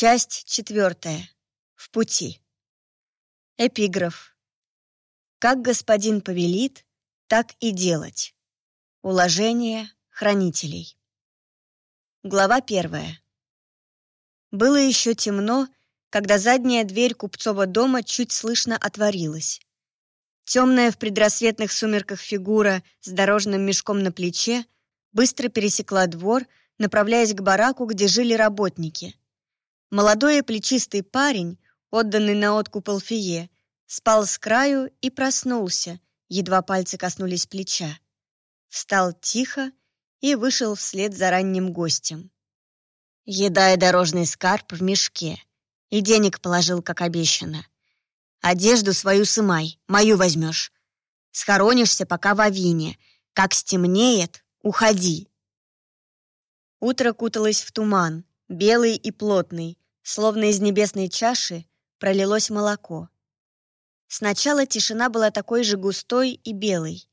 Часть четвертая. В пути. Эпиграф. Как господин повелит, так и делать. Уложение хранителей. Глава первая. Было еще темно, когда задняя дверь купцова дома чуть слышно отворилась. Темная в предрассветных сумерках фигура с дорожным мешком на плече быстро пересекла двор, направляясь к бараку, где жили работники. Молодой и плечистый парень, отданный на откуп Алфие, спал с краю и проснулся, едва пальцы коснулись плеча. Встал тихо и вышел вслед за ранним гостем. Еда и дорожный скарб в мешке. И денег положил, как обещано. Одежду свою сымай, мою возьмешь. Схоронишься пока в авине. Как стемнеет, уходи. Утро куталось в туман, белый и плотный, словно из небесной чаши пролилось молоко. Сначала тишина была такой же густой и белой,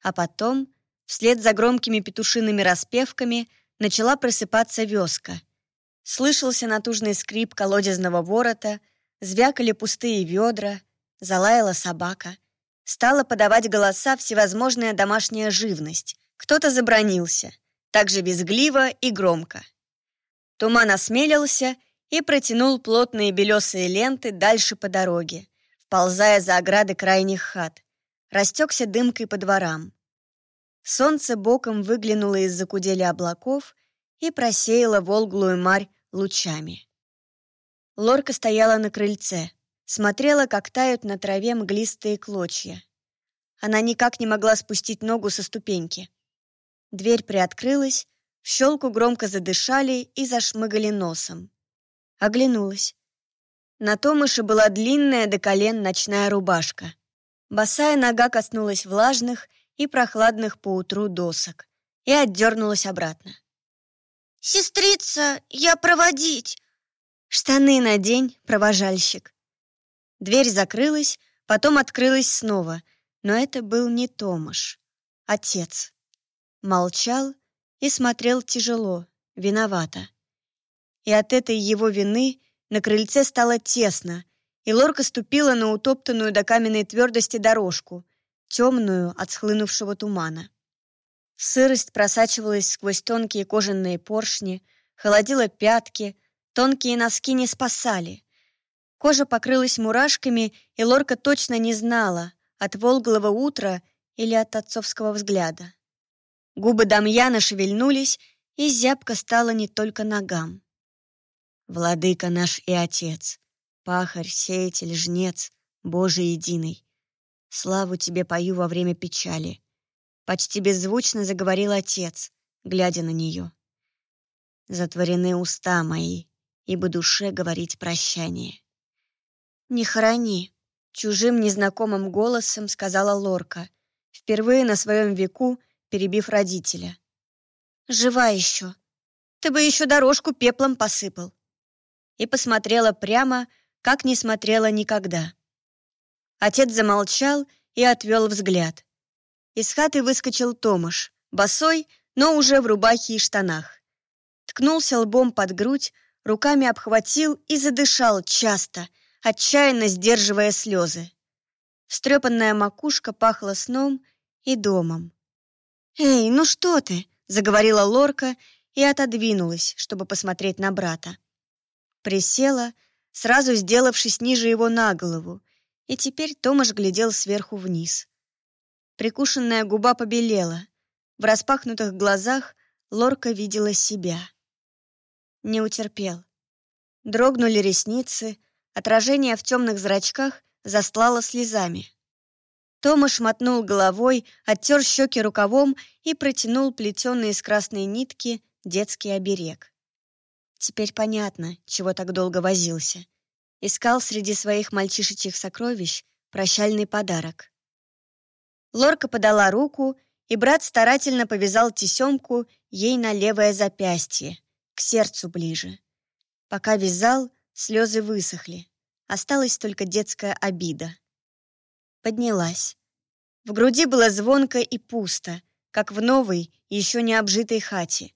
а потом, вслед за громкими петушиными распевками, начала просыпаться вёска, Слышался натужный скрип колодезного ворота, звякали пустые ведра, залаяла собака. Стала подавать голоса всевозможная домашняя живность. Кто-то забронился, также визгливо и громко. Туман осмелился и протянул плотные белесые ленты дальше по дороге, вползая за ограды крайних хат. Растекся дымкой по дворам. Солнце боком выглянуло из-за кудели облаков и просеяло волглую марь лучами. Лорка стояла на крыльце, смотрела, как тают на траве мглистые клочья. Она никак не могла спустить ногу со ступеньки. Дверь приоткрылась, в щелку громко задышали и зашмыгали носом. Оглянулась. На Томыше была длинная до колен ночная рубашка. Босая нога коснулась влажных и прохладных поутру досок и отдернулась обратно. «Сестрица, я проводить!» «Штаны надень, провожальщик!» Дверь закрылась, потом открылась снова, но это был не Томаш, отец. Молчал и смотрел тяжело, виновато. И от этой его вины на крыльце стало тесно, и Лорка ступила на утоптанную до каменной твердости дорожку, темную от схлынувшего тумана. Сырость просачивалась сквозь тонкие кожаные поршни, холодила пятки, тонкие носки не спасали. Кожа покрылась мурашками, и Лорка точно не знала, от волглого утра или от отцовского взгляда. Губы Дамьяна шевельнулись, и зябко стало не только ногам. «Владыка наш и Отец, пахарь, сеятель, жнец, Божий единый, славу тебе пою во время печали» Почти беззвучно заговорил отец, глядя на нее. Затворены уста мои, ибо душе говорить прощание. «Не хорони», — чужим незнакомым голосом сказала Лорка, впервые на своем веку перебив родителя. «Жива еще. Ты бы еще дорожку пеплом посыпал». И посмотрела прямо, как не смотрела никогда. Отец замолчал и отвел взгляд. Из хаты выскочил Томаш, босой, но уже в рубахе и штанах. Ткнулся лбом под грудь, руками обхватил и задышал часто, отчаянно сдерживая слезы. Встрепанная макушка пахла сном и домом. «Эй, ну что ты?» — заговорила Лорка и отодвинулась, чтобы посмотреть на брата. Присела, сразу сделавшись ниже его на голову, и теперь Томаш глядел сверху вниз. Прикушенная губа побелела. В распахнутых глазах Лорка видела себя. Не утерпел. Дрогнули ресницы, отражение в темных зрачках застлало слезами. Томаш мотнул головой, оттер щеки рукавом и протянул плетеный из красной нитки детский оберег. Теперь понятно, чего так долго возился. Искал среди своих мальчишечьих сокровищ прощальный подарок. Лорка подала руку, и брат старательно повязал тесемку ей на левое запястье, к сердцу ближе. Пока вязал, слезы высохли. Осталась только детская обида. Поднялась. В груди было звонко и пусто, как в новой, еще не обжитой хате.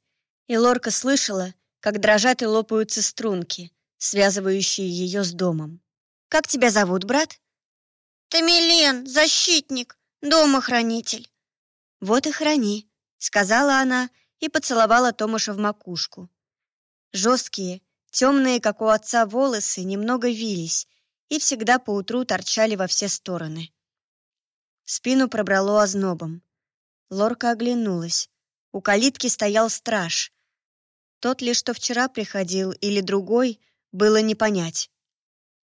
И Лорка слышала, как дрожат и лопаются струнки, связывающие ее с домом. «Как тебя зовут, брат?» «Тамилен, защитник, домохранитель». «Вот и храни», — сказала она и поцеловала Томаша в макушку. Жесткие, темные, как у отца, волосы немного вились и всегда поутру торчали во все стороны. Спину пробрало ознобом. Лорка оглянулась. У калитки стоял страж. Тот ли, что вчера приходил, или другой, было не понять.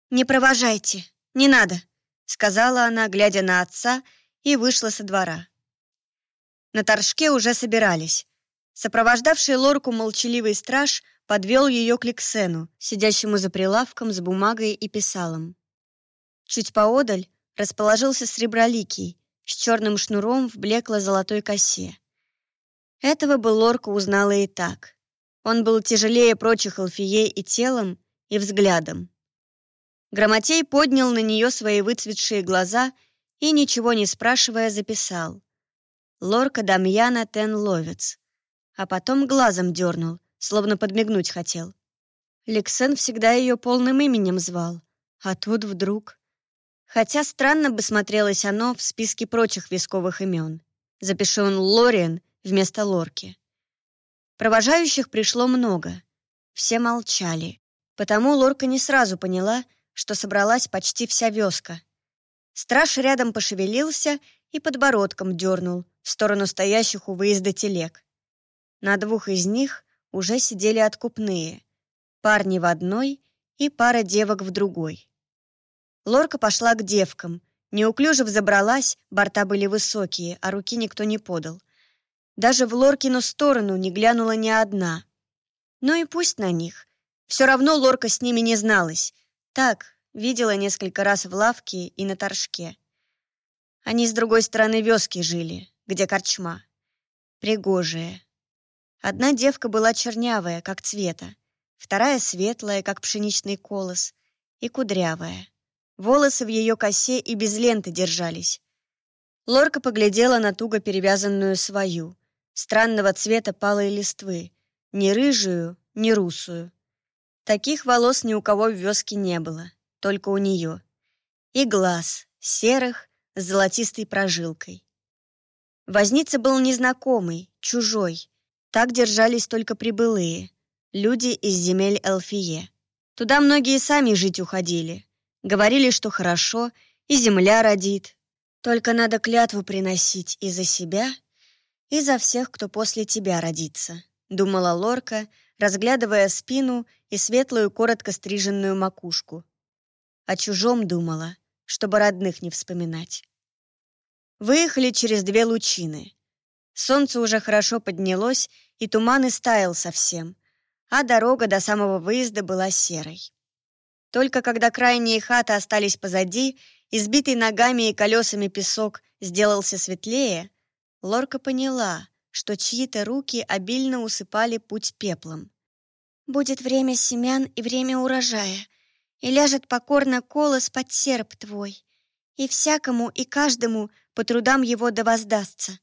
«Не провожайте, не надо», — сказала она, глядя на отца, и вышла со двора. На торжке уже собирались. Сопровождавший лорку молчаливый страж подвел ее к Лексену, сидящему за прилавком с бумагой и писалом. Чуть поодаль расположился Среброликий с черным шнуром в блекло-золотой косе. Этого бы Лорка узнала и так. Он был тяжелее прочих Алфией и телом, и взглядом. Грамотей поднял на нее свои выцветшие глаза и, ничего не спрашивая, записал. Лорка Дамьяна Тен Ловец. А потом глазом дернул, словно подмигнуть хотел. Лексен всегда ее полным именем звал, а тут вдруг... Хотя странно бы смотрелось оно в списке прочих висковых имен. Запиши он Лориен вместо Лорки. Провожающих пришло много. Все молчали. Потому Лорка не сразу поняла, что собралась почти вся вёска. Страж рядом пошевелился и подбородком дернул в сторону стоящих у выезда телег. На двух из них уже сидели откупные. Парни в одной и пара девок в другой. Лорка пошла к девкам. Неуклюже взобралась, борта были высокие, а руки никто не подал. Даже в Лоркину сторону не глянула ни одна. Ну и пусть на них. Все равно Лорка с ними не зналась. Так, видела несколько раз в лавке и на торжке. Они с другой стороны вёски жили, где корчма. Пригожие. Одна девка была чернявая, как цвета, вторая светлая, как пшеничный колос, и кудрявая. Волосы в ее косе и без ленты держались. Лорка поглядела на туго перевязанную свою, странного цвета палой листвы, ни рыжую, ни русую. Таких волос ни у кого в вёске не было, только у нее. И глаз, серых, с золотистой прожилкой. Возница был незнакомый, чужой. Так держались только прибылые, люди из земель Элфие. Туда многие сами жить уходили, Говорили, что хорошо, и земля родит. Только надо клятву приносить и за себя, и за всех, кто после тебя родится», — думала Лорка, разглядывая спину и светлую, коротко стриженную макушку. О чужом думала, чтобы родных не вспоминать. Выехали через две лучины. Солнце уже хорошо поднялось, и туман истаял совсем, а дорога до самого выезда была серой. Только когда крайние хаты остались позади, избитый ногами и колесами песок сделался светлее, Лорка поняла, что чьи-то руки обильно усыпали путь пеплом. «Будет время семян и время урожая, и ляжет покорно колос под серп твой, и всякому и каждому по трудам его да воздастся»,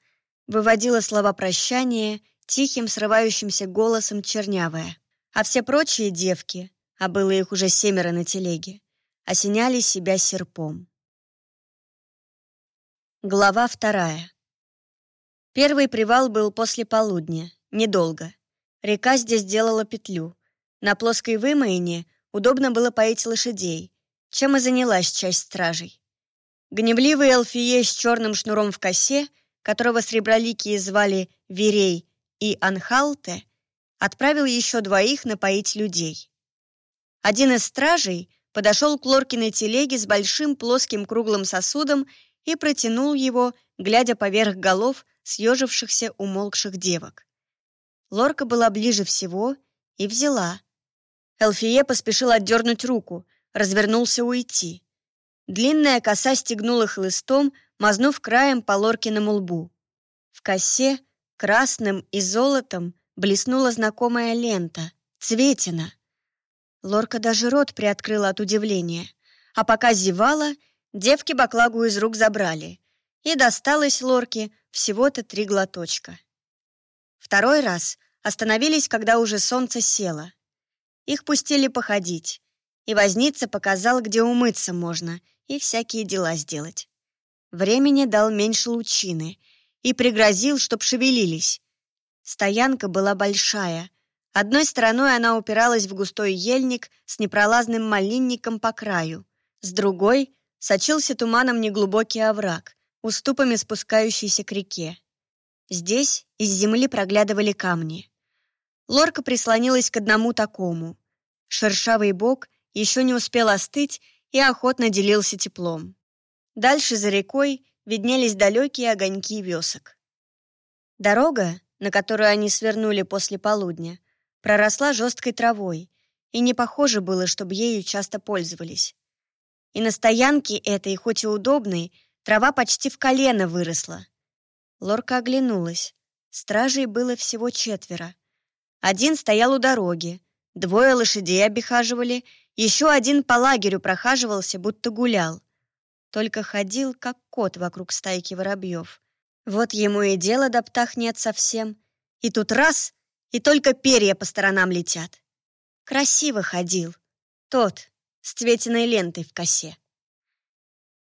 выводила слова прощания тихим срывающимся голосом чернявая. А все прочие девки, а было их уже семеро на телеге, осеняли себя серпом. Глава вторая. Первый привал был после полудня, недолго. Река здесь делала петлю. На плоской вымоине удобно было поить лошадей, чем и занялась часть стражей. Гневливый Элфие с черным шнуром в косе, которого среброликие звали Верей и Анхалте, отправил еще двоих напоить людей. Один из стражей подошел к Лоркиной телеге с большим плоским круглым сосудом и протянул его, глядя поверх голов съежившихся умолкших девок. Лорка была ближе всего и взяла. Элфие поспешил отдернуть руку, развернулся уйти. Длинная коса стегнула хлыстом, мазнув краем по Лоркиному лбу. В косе, красным и золотом, блеснула знакомая лента — цветина — Лорка даже рот приоткрыла от удивления. А пока зевала, девки баклагу из рук забрали. И досталось Лорке всего-то три глоточка. Второй раз остановились, когда уже солнце село. Их пустили походить. И возница показал, где умыться можно и всякие дела сделать. Времени дал меньше лучины и пригрозил, чтоб шевелились. Стоянка была большая. Одной стороной она упиралась в густой ельник с непролазным малинником по краю. С другой сочился туманом неглубокий овраг, уступами спускающийся к реке. Здесь из земли проглядывали камни. Лорка прислонилась к одному такому. Шершавый бок еще не успел остыть и охотно делился теплом. Дальше за рекой виднелись далекие огоньки весок. Дорога, на которую они свернули после полудня, проросла жесткой травой, и не похоже было, чтобы ею часто пользовались. И на стоянке этой, хоть и удобной, трава почти в колено выросла. Лорка оглянулась. Стражей было всего четверо. Один стоял у дороги, двое лошадей обихаживали, еще один по лагерю прохаживался, будто гулял. Только ходил, как кот вокруг стайки воробьев. Вот ему и дело до птах нет совсем. И тут раз, и только перья по сторонам летят. Красиво ходил. Тот, с цветиной лентой в косе.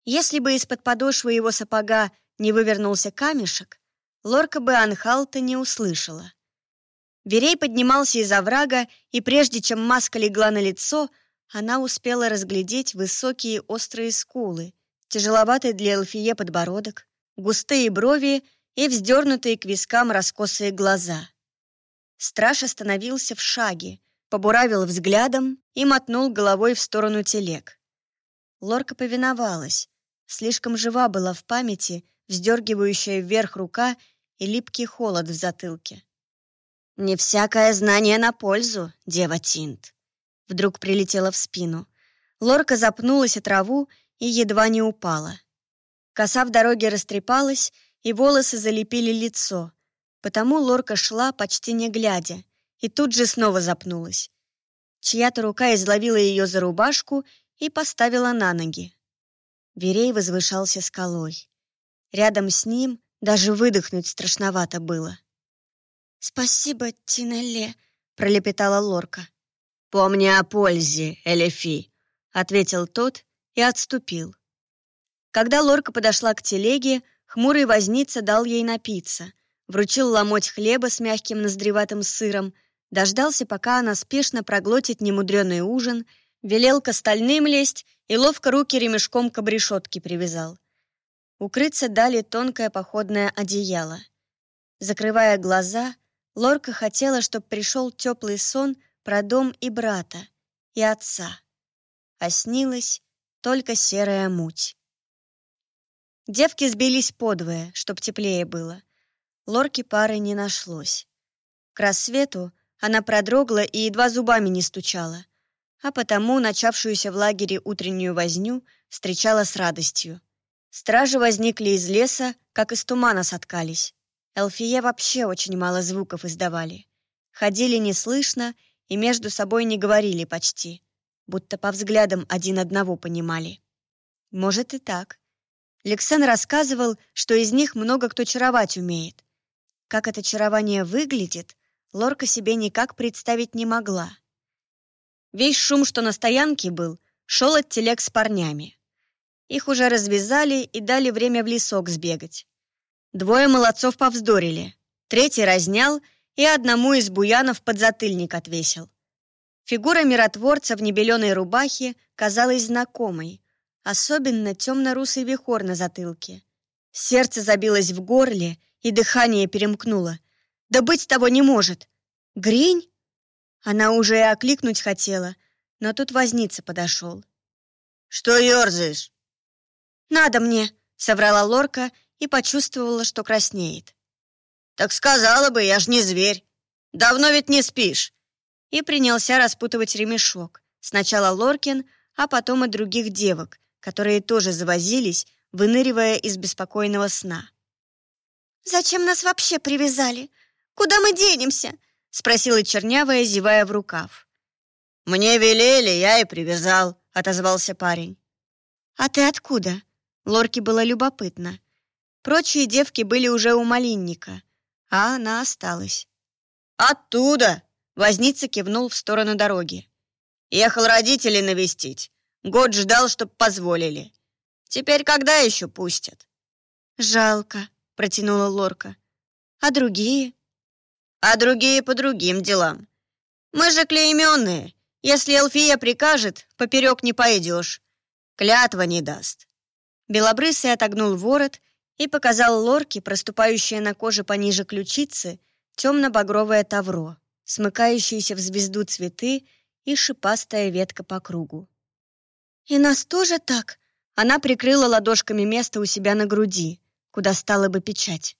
Если бы из-под подошвы его сапога не вывернулся камешек, Лорка бы Анхалта не услышала. Верей поднимался из оврага, и прежде чем маска легла на лицо, она успела разглядеть высокие острые скулы, тяжеловатый для Элфие подбородок, густые брови и вздернутые к вискам раскосые глаза. Страж остановился в шаге, побуравил взглядом и мотнул головой в сторону телег. Лорка повиновалась. Слишком жива была в памяти вздергивающая вверх рука и липкий холод в затылке. «Не всякое знание на пользу, дева Тинт!» Вдруг прилетела в спину. Лорка запнулась о траву и едва не упала. Коса в дороге растрепалась, и волосы залепили лицо, потому Лорка шла, почти не глядя, и тут же снова запнулась. Чья-то рука изловила ее за рубашку и поставила на ноги. Верей возвышался скалой. Рядом с ним даже выдохнуть страшновато было. «Спасибо, Тинелле», — пролепетала Лорка. «Помни о пользе, Элефи», — ответил тот и отступил. Когда Лорка подошла к телеге, хмурый возница дал ей напиться, вручил ломоть хлеба с мягким ноздреватым сыром, дождался, пока она спешно проглотит немудреный ужин, велел к остальным лезть и ловко руки ремешком к обрешетке привязал. Укрыться дали тонкое походное одеяло. Закрывая глаза, Лорка хотела, чтобы пришел теплый сон про дом и брата, и отца. А снилось только серая муть. Девки сбились подвое, чтоб теплее было. Лорки пары не нашлось. К рассвету она продрогла и едва зубами не стучала, а потому начавшуюся в лагере утреннюю возню встречала с радостью. Стражи возникли из леса, как из тумана соткались. Элфие вообще очень мало звуков издавали. Ходили неслышно и между собой не говорили почти будто по взглядам один одного понимали. Может и так. Лексен рассказывал, что из них много кто чаровать умеет. Как это чарование выглядит, Лорка себе никак представить не могла. Весь шум, что на стоянке был, шел от телег с парнями. Их уже развязали и дали время в лесок сбегать. Двое молодцов повздорили, третий разнял и одному из буянов подзатыльник отвесил. Фигура миротворца в небеленой рубахе казалась знакомой, особенно темно-русый вихор на затылке. Сердце забилось в горле, и дыхание перемкнуло. «Да быть того не может!» «Гринь?» Она уже и окликнуть хотела, но тут возница подошел. «Что ерзаешь?» «Надо мне», — соврала Лорка и почувствовала, что краснеет. «Так сказала бы, я ж не зверь. Давно ведь не спишь и принялся распутывать ремешок. Сначала Лоркин, а потом и других девок, которые тоже завозились, выныривая из беспокойного сна. «Зачем нас вообще привязали? Куда мы денемся?» — спросила Чернявая, зевая в рукав. «Мне велели, я и привязал», — отозвался парень. «А ты откуда?» Лорке было любопытно. Прочие девки были уже у малинника, а она осталась. «Оттуда!» Возница кивнул в сторону дороги. Ехал родителей навестить. Год ждал, чтоб позволили. Теперь когда еще пустят?» «Жалко», — протянула Лорка. «А другие?» «А другие по другим делам. Мы же клейменные. Если Элфия прикажет, поперек не пойдешь. Клятва не даст». Белобрысый отогнул ворот и показал Лорке, проступающее на коже пониже ключицы, темно-багровое тавро, смыкающиеся в звезду цветы и шипастая ветка по кругу. «И нас тоже так?» Она прикрыла ладошками место у себя на груди, куда стала бы печать.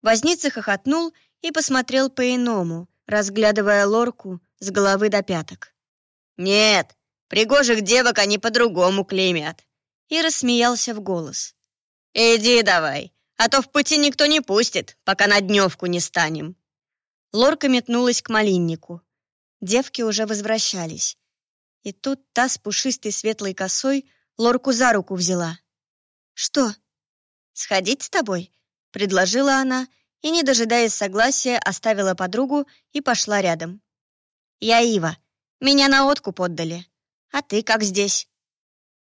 Возница хохотнул и посмотрел по-иному, разглядывая лорку с головы до пяток. «Нет, пригожих девок они по-другому клеймят!» И рассмеялся в голос. «Иди давай, а то в пути никто не пустит, пока на дневку не станем!» Лорка метнулась к малиннику. Девки уже возвращались. И тут та с пушистой светлой косой Лорку за руку взяла. «Что? Сходить с тобой?» — предложила она и, не дожидаясь согласия, оставила подругу и пошла рядом. «Я Ива. Меня на откуп отдали. А ты как здесь?»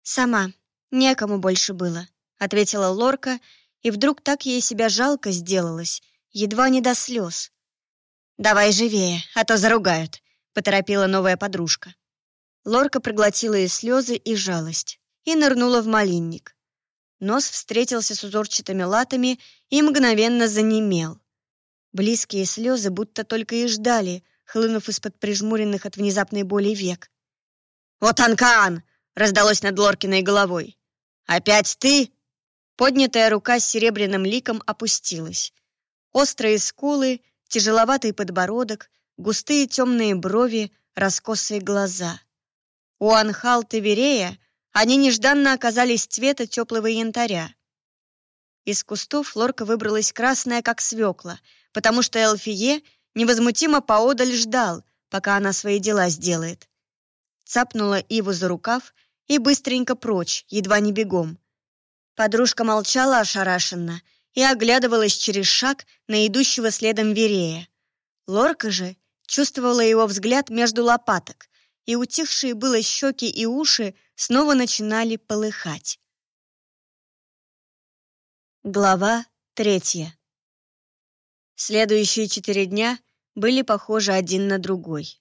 «Сама. Некому больше было», — ответила Лорка, и вдруг так ей себя жалко сделалось, едва не до слез. «Давай живее, а то заругают», — поторопила новая подружка. Лорка проглотила и слезы, и жалость и нырнула в малинник. Нос встретился с узорчатыми латами и мгновенно занемел. Близкие слезы будто только и ждали, хлынув из-под прижмуренных от внезапной боли век. «Вот Анкаан!» — раздалось над Лоркиной головой. «Опять ты?» Поднятая рука с серебряным ликом опустилась. Острые скулы, тяжеловатый подбородок, густые темные брови, раскосые глаза. У Анхалты Верея они нежданно оказались цвета теплого янтаря. Из кустов Лорка выбралась красная, как свекла, потому что Элфие невозмутимо поодаль ждал, пока она свои дела сделает. Цапнула Иву за рукав и быстренько прочь, едва не бегом. Подружка молчала ошарашенно и оглядывалась через шаг на идущего следом Верея. Лорка же чувствовала его взгляд между лопаток, и утихшие было щеки и уши снова начинали полыхать. Глава третья. Следующие четыре дня были похожи один на другой.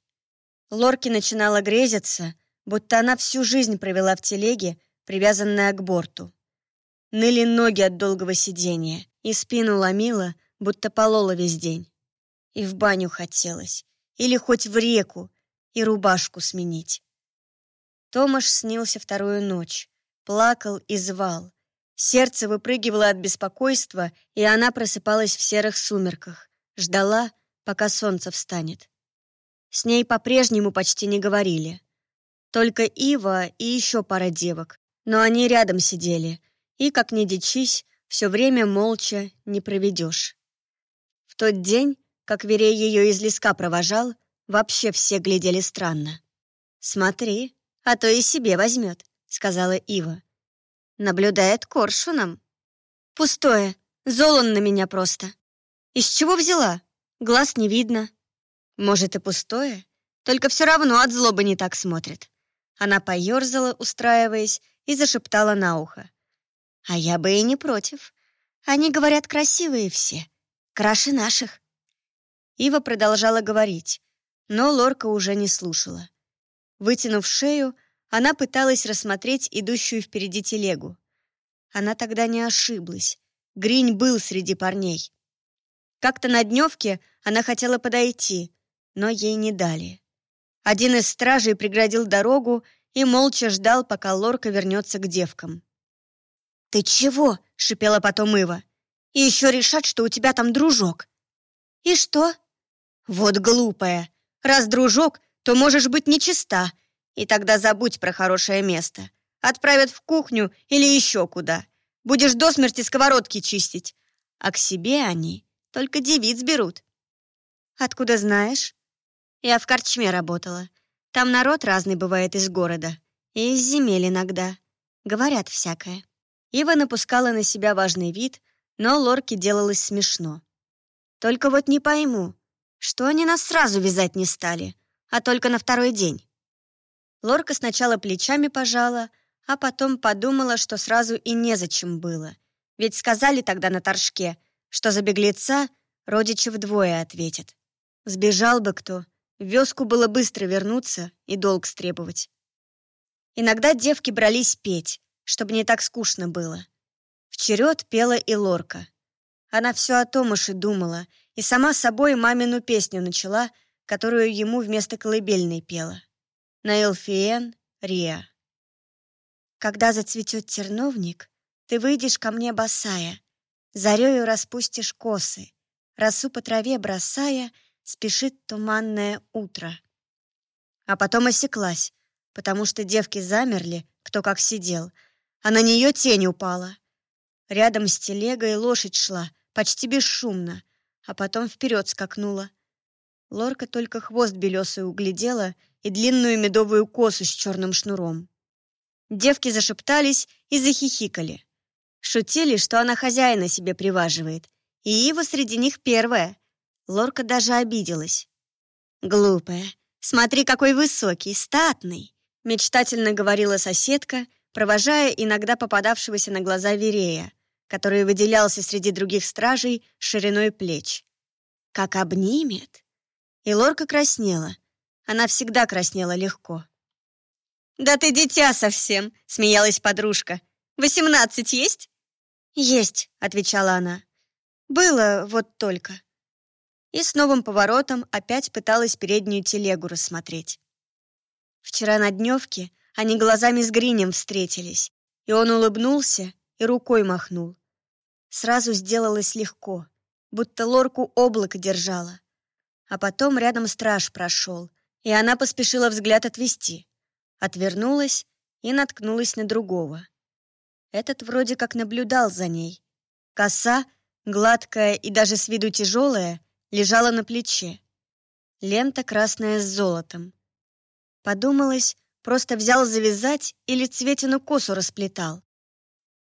Лорки начинала грезиться, будто она всю жизнь провела в телеге, привязанная к борту. Ныли ноги от долгого сидения, и спину ломила, будто полола весь день. И в баню хотелось, или хоть в реку, и рубашку сменить. Томаш снился вторую ночь, плакал и звал. Сердце выпрыгивало от беспокойства, и она просыпалась в серых сумерках, ждала, пока солнце встанет. С ней по-прежнему почти не говорили. Только Ива и еще пара девок, но они рядом сидели, и, как ни дичись, все время молча не проведешь. В тот день, как Верей ее из леска провожал, вообще все глядели странно. «Смотри, а то и себе возьмет», — сказала Ива. «Наблюдает коршуном». «Пустое. Зол он на меня просто. Из чего взяла? Глаз не видно». «Может, и пустое, только все равно от злобы не так смотрит». Она поерзала, устраиваясь, и зашептала на ухо. «А я бы и не против. Они, говорят, красивые все. Краше наших». Ива продолжала говорить, но Лорка уже не слушала. Вытянув шею, она пыталась рассмотреть идущую впереди телегу. Она тогда не ошиблась. Гринь был среди парней. Как-то на дневке она хотела подойти, но ей не дали. Один из стражей преградил дорогу и молча ждал, пока Лорка вернется к девкам. «Ты чего?» — шипела потом Ива. «И еще решат, что у тебя там дружок». «И что?» «Вот глупая. Раз дружок, то можешь быть нечиста, и тогда забудь про хорошее место. Отправят в кухню или еще куда. Будешь до смерти сковородки чистить. А к себе они только девиц берут. Откуда знаешь? Я в корчме работала. Там народ разный бывает из города. И из земель иногда. Говорят всякое. Ива напускала на себя важный вид, но Лорке делалось смешно. Только вот не пойму, что они нас сразу вязать не стали, а только на второй день? Лорка сначала плечами пожала, а потом подумала, что сразу и незачем было. Ведь сказали тогда на торжке, что за беглеца родичи вдвое ответят. Сбежал бы кто, в вёску было быстро вернуться и долг стребовать. Иногда девки брались петь, чтобы не так скучно было. В черед пела и Лорка. Она все о Томаше думала и сама собой мамину песню начала, которую ему вместо колыбельной пела. На Элфиен Риа. Когда зацветет терновник, ты выйдешь ко мне босая, зарею распустишь косы, росу по траве бросая, спешит туманное утро. А потом осеклась, потому что девки замерли, кто как сидел, а на нее тень упала. Рядом с телегой лошадь шла, почти бесшумно, а потом вперед скакнула. Лорка только хвост белесый углядела и длинную медовую косу с черным шнуром. Девки зашептались и захихикали. Шутили, что она хозяина себе приваживает, и Ива среди них первая. Лорка даже обиделась. «Глупая, смотри, какой высокий, статный!» мечтательно говорила соседка, провожая иногда попадавшегося на глаза Верея, который выделялся среди других стражей шириной плеч. «Как обнимет!» И Лорка краснела. Она всегда краснела легко. «Да ты дитя совсем!» — смеялась подружка. «Восемнадцать есть?» «Есть», — отвечала она. «Было вот только». И с новым поворотом опять пыталась переднюю телегу рассмотреть. Вчера на дневке они глазами с Гринем встретились, и он улыбнулся и рукой махнул. Сразу сделалось легко, будто лорку облако держала. А потом рядом страж прошел, и она поспешила взгляд отвести. Отвернулась и наткнулась на другого. Этот вроде как наблюдал за ней. Коса, гладкая и даже с виду тяжелая, лежала на плече. Лента красная с золотом. Подумалось, просто взял завязать или цветину косу расплетал.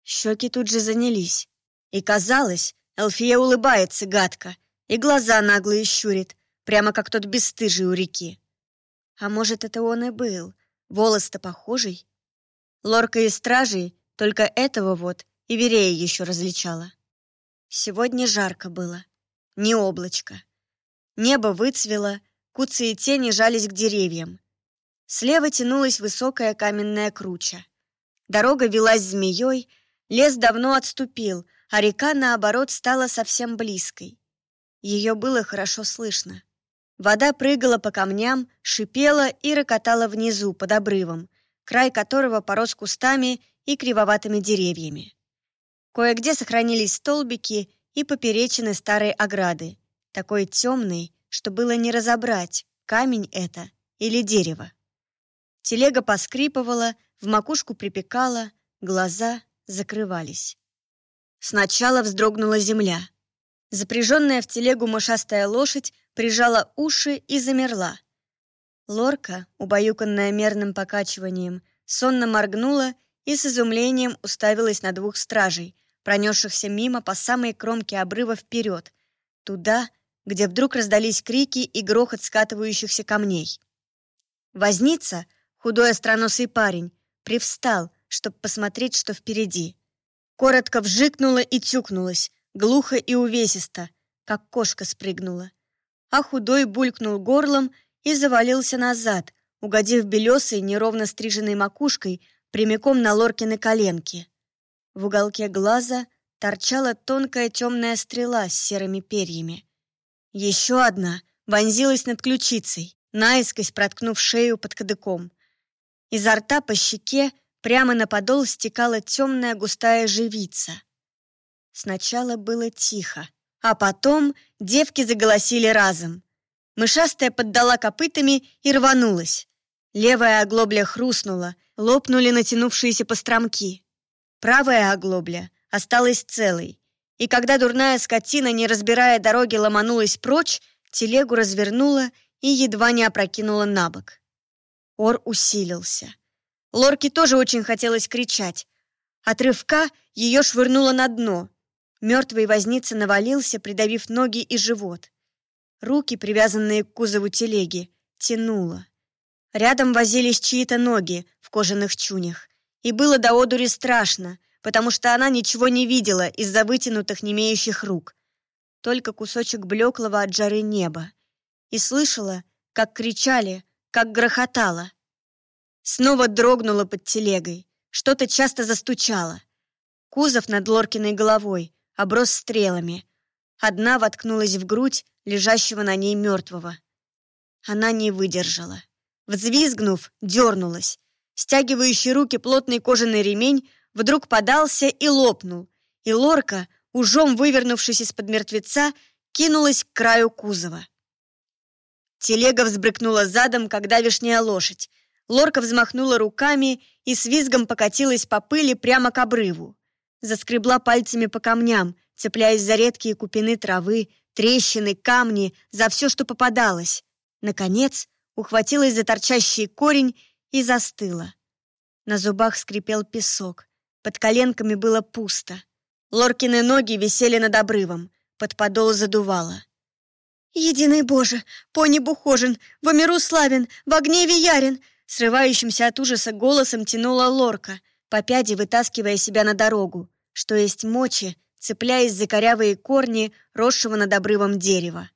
Щеки тут же занялись. И казалось, Элфия улыбается гадко, и глаза наглые щурит, прямо как тот бесстыжий у реки. А может, это он и был, волос-то похожий? Лорка из стражей только этого вот и Верея еще различала. Сегодня жарко было, не облачко. Небо выцвело, куцы и тени жались к деревьям. Слева тянулась высокая каменная круча. Дорога велась змеей, лес давно отступил, а река, наоборот, стала совсем близкой. Ее было хорошо слышно. Вода прыгала по камням, шипела и рокотала внизу, под обрывом, край которого порос кустами и кривоватыми деревьями. Кое-где сохранились столбики и поперечины старой ограды, такой темной, что было не разобрать, камень это или дерево. Телега поскрипывала, в макушку припекала, глаза закрывались. Сначала вздрогнула земля. Запряженная в телегу мышастая лошадь прижала уши и замерла. Лорка, убаюканная мерным покачиванием, сонно моргнула и с изумлением уставилась на двух стражей, пронесшихся мимо по самой кромке обрыва вперед, туда, где вдруг раздались крики и грохот скатывающихся камней. Возница, худой остроносый парень, привстал, чтобы посмотреть, что впереди. Коротко вжикнула и тюкнулась, глухо и увесисто, как кошка спрыгнула. А худой булькнул горлом и завалился назад, угодив белесой, неровно стриженной макушкой прямиком на Лоркины коленки. В уголке глаза торчала тонкая темная стрела с серыми перьями. Еще одна вонзилась над ключицей, наискось проткнув шею под кадыком. Изо рта по щеке прямо на подол стекала темная густая живица. Сначала было тихо, а потом девки заголосили разом. Мышастая поддала копытами и рванулась. Левая оглобля хрустнула, лопнули натянувшиеся постромки. Правая оглобля осталась целой, и когда дурная скотина, не разбирая дороги, ломанулась прочь, телегу развернула и едва не опрокинула на бок. Ор усилился. Лорке тоже очень хотелось кричать. От рывка ее швырнуло на дно. Мертвый возница навалился, придавив ноги и живот. Руки, привязанные к кузову телеги, тянуло. Рядом возились чьи-то ноги в кожаных чунях. И было до одури страшно, потому что она ничего не видела из-за вытянутых немеющих рук. Только кусочек блеклого от жары неба. И слышала, как кричали, как грохотало. Снова дрогнула под телегой. Что-то часто застучало. Кузов над Лоркиной головой оброс стрелами. Одна воткнулась в грудь лежащего на ней мертвого. Она не выдержала. Взвизгнув, дернулась. Стягивающий руки плотный кожаный ремень вдруг подался и лопнул, и Лорка, ужом вывернувшись из-под мертвеца, кинулась к краю кузова. Телега взбрыкнула задом, как давишняя лошадь. Лорка взмахнула руками и с визгом покатилась по пыли прямо к обрыву. Заскребла пальцами по камням, цепляясь за редкие купины травы, трещины, камни, за все, что попадалось. Наконец, ухватилась за торчащий корень и застыла. На зубах скрипел песок, под коленками было пусто. Лоркины ноги висели над обрывом, под подол задувало. «Единый Боже! По небу хожен, во славен, в гневе ярен!» Срывающимся от ужаса голосом тянула Лорка, по пяди вытаскивая себя на дорогу, что есть мочи, цепляясь за корявые корни, росшего над обрывом дерева.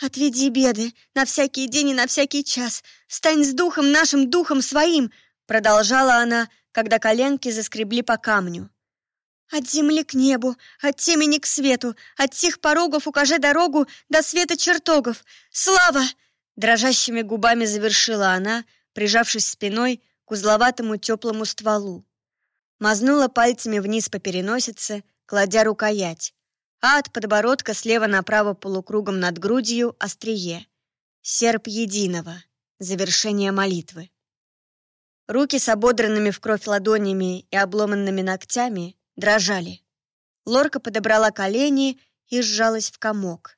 «Отведи беды на всякий день и на всякий час. Встань с духом нашим, духом своим!» Продолжала она, когда коленки заскребли по камню. «От земли к небу, от темени к свету, от тех порогов укажи дорогу до света чертогов. Слава!» Дрожащими губами завершила она, прижавшись спиной к узловатому теплому стволу. Мазнула пальцами вниз по переносице, кладя рукоять а от подбородка слева направо полукругом над грудью острие. Серп единого. Завершение молитвы. Руки с ободранными в кровь ладонями и обломанными ногтями дрожали. Лорка подобрала колени и сжалась в комок.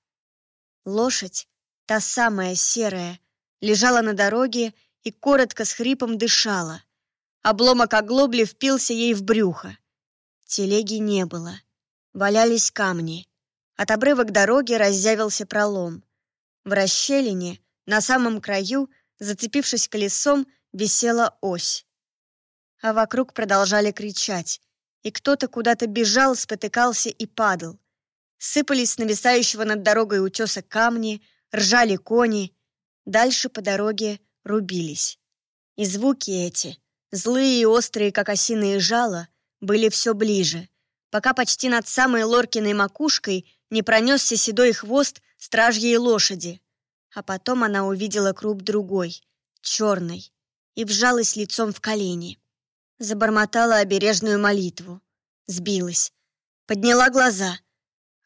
Лошадь, та самая серая, лежала на дороге и коротко с хрипом дышала. Обломок оглобли впился ей в брюхо. Телеги не было валялись камни. От обрыва к дороге разъявился пролом. В расщелине, на самом краю, зацепившись колесом, висела ось. А вокруг продолжали кричать, и кто-то куда-то бежал, спотыкался и падал. Сыпались с нависающего над дорогой утеса камни, ржали кони. Дальше по дороге рубились. И звуки эти, злые и острые, как осиные жало, были все ближе — пока почти над самой Лоркиной макушкой не пронесся седой хвост стражьей лошади. А потом она увидела круп другой, черный, и вжалась лицом в колени. Забормотала обережную молитву. Сбилась. Подняла глаза.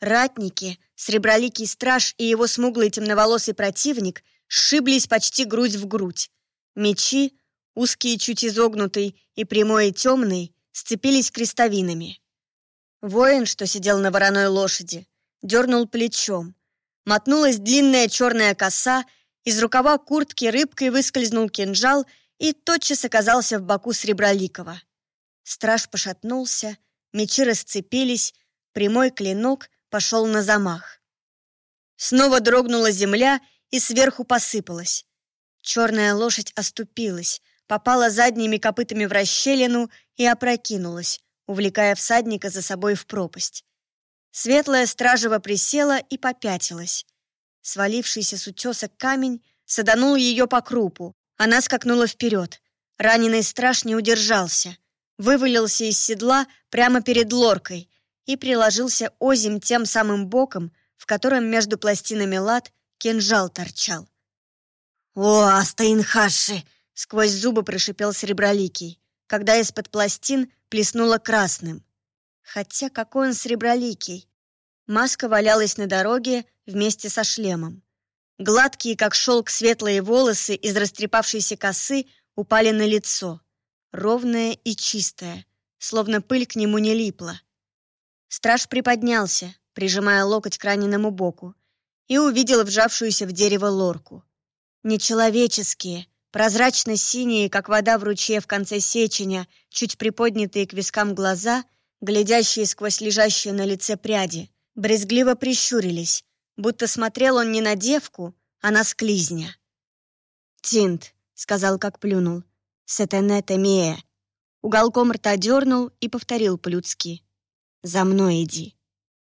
Ратники, среброликий страж и его смуглый темноволосый противник сшиблись почти грудь в грудь. Мечи, узкие чуть изогнутый и прямой и темный, сцепились крестовинами. Воин, что сидел на вороной лошади, дернул плечом. Мотнулась длинная черная коса, из рукава куртки рыбкой выскользнул кинжал и тотчас оказался в боку Среброликова. Страж пошатнулся, мечи расцепились, прямой клинок пошел на замах. Снова дрогнула земля и сверху посыпалась. Черная лошадь оступилась, попала задними копытами в расщелину и опрокинулась, увлекая всадника за собой в пропасть. Светлая стражева присела и попятилась. Свалившийся с утеса камень саданул ее по крупу. Она скакнула вперед. Раненый страж не удержался. Вывалился из седла прямо перед лоркой и приложился озим тем самым боком, в котором между пластинами лад кинжал торчал. «О, Астаинхаши!» — сквозь зубы прошипел Сереброликий, когда из-под пластин плеснула красным. Хотя какой он среброликий. Маска валялась на дороге вместе со шлемом. Гладкие, как шелк, светлые волосы из растрепавшейся косы упали на лицо. Ровное и чистое, словно пыль к нему не липла. Страж приподнялся, прижимая локоть к раненому боку, и увидел вжавшуюся в дерево лорку. Нечеловеческие, Прозрачно-синие, как вода в ручье в конце сечения, чуть приподнятые к вискам глаза, глядящие сквозь лежащие на лице пряди, брезгливо прищурились, будто смотрел он не на девку, а на склизня. «Тинт», — сказал, как плюнул. «Сетенете мие». Уголком рта дернул и повторил по-людски. «За мной иди».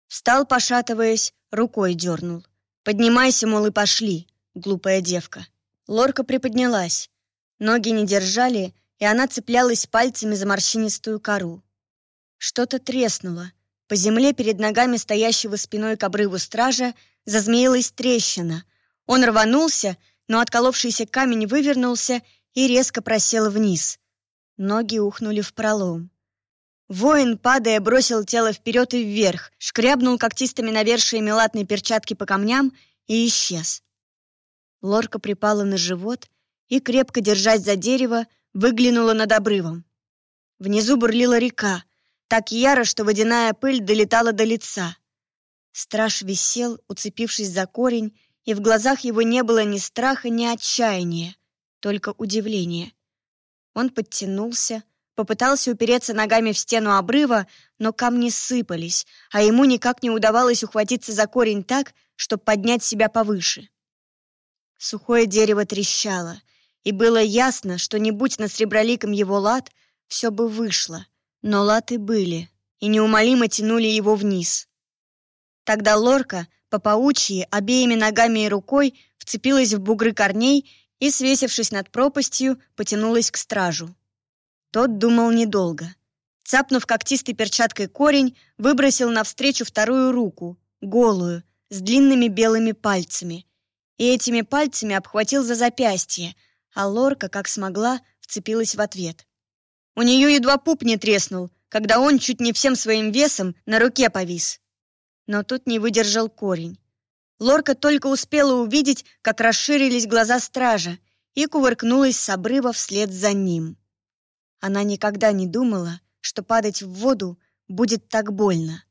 Встал, пошатываясь, рукой дернул. «Поднимайся, мол, и пошли, глупая девка». Лорка приподнялась. Ноги не держали, и она цеплялась пальцами за морщинистую кору. Что-то треснуло. По земле перед ногами стоящего спиной к обрыву стража зазмеилась трещина. Он рванулся, но отколовшийся камень вывернулся и резко просел вниз. Ноги ухнули в пролом. Воин, падая, бросил тело вперед и вверх, шкрябнул когтистыми навершиями латной перчатки по камням и исчез. Лорка припала на живот и, крепко держась за дерево, выглянула над обрывом. Внизу бурлила река, так яро, что водяная пыль долетала до лица. Страж висел, уцепившись за корень, и в глазах его не было ни страха, ни отчаяния, только удивление. Он подтянулся, попытался упереться ногами в стену обрыва, но камни сыпались, а ему никак не удавалось ухватиться за корень так, чтобы поднять себя повыше. Сухое дерево трещало, и было ясно, что не будь на среброликом его лад, все бы вышло. Но латы были, и неумолимо тянули его вниз. Тогда лорка, по паучьи, обеими ногами и рукой, вцепилась в бугры корней и, свесившись над пропастью, потянулась к стражу. Тот думал недолго. Цапнув когтистой перчаткой корень, выбросил навстречу вторую руку, голую, с длинными белыми пальцами. И этими пальцами обхватил за запястье, а лорка, как смогла, вцепилась в ответ. У нее едва пуп не треснул, когда он чуть не всем своим весом на руке повис. Но тут не выдержал корень. Лорка только успела увидеть, как расширились глаза стража, и кувыркнулась с обрыва вслед за ним. Она никогда не думала, что падать в воду будет так больно.